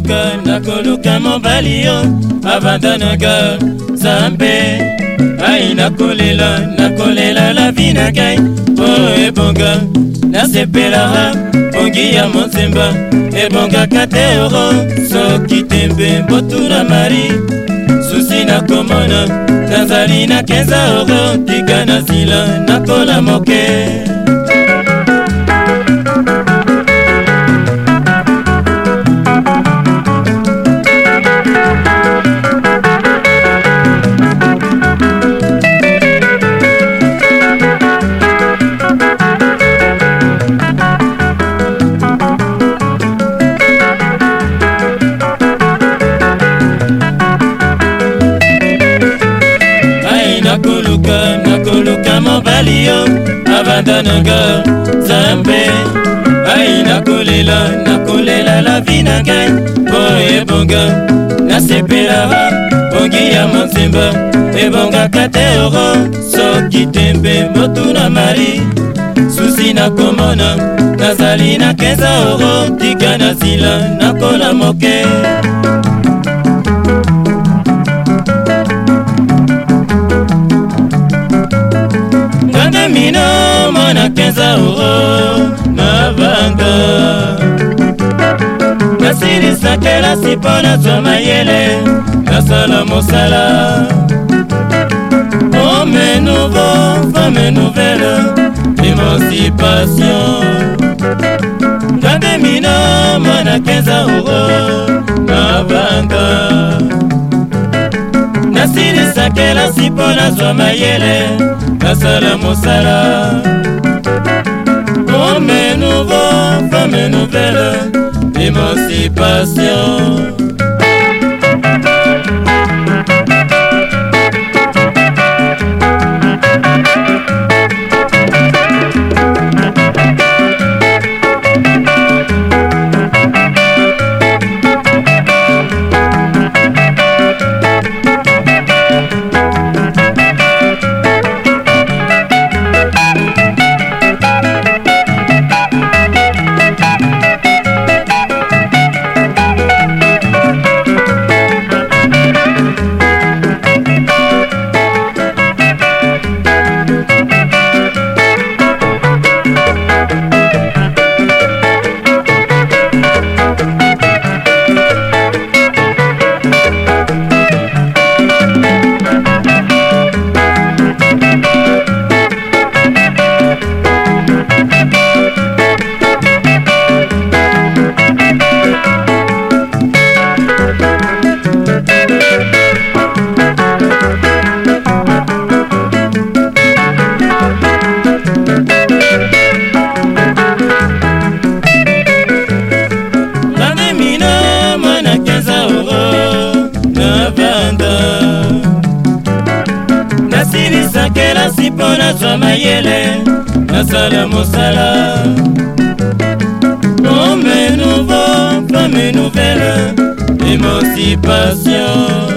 nakoluka nakoluka mobali yo abandanaka zambe ai nakolela nakolela lavi na ngai mpo oh, ebonga nasepelaka bongi ya motsemba ebongaka te oro soki tembe mbotuna mari susi nakomona nazali nakenza oro tika na sila nakola moke liyo abanda nanga nzambe ai nakolela nakolela lavi na ngai mpo ebonga nasepelaka bongi ya motsemba ebongaka te oro soki tembe motuna mari susi nakomona nazali na 15 oro tika na sila nakola moke bino mwana kenza oo mabanga nasilisa kelasi mpo nazwa mayele nasala mosala homme nouveau femme nouvelle émancipation ngambe mino mwana kenza oo kelasi mpo nazwa mayele nasala mosala ome nouveau femme nouvelle émancipation nasala mosala homme nouveau femme nouvelle émancipation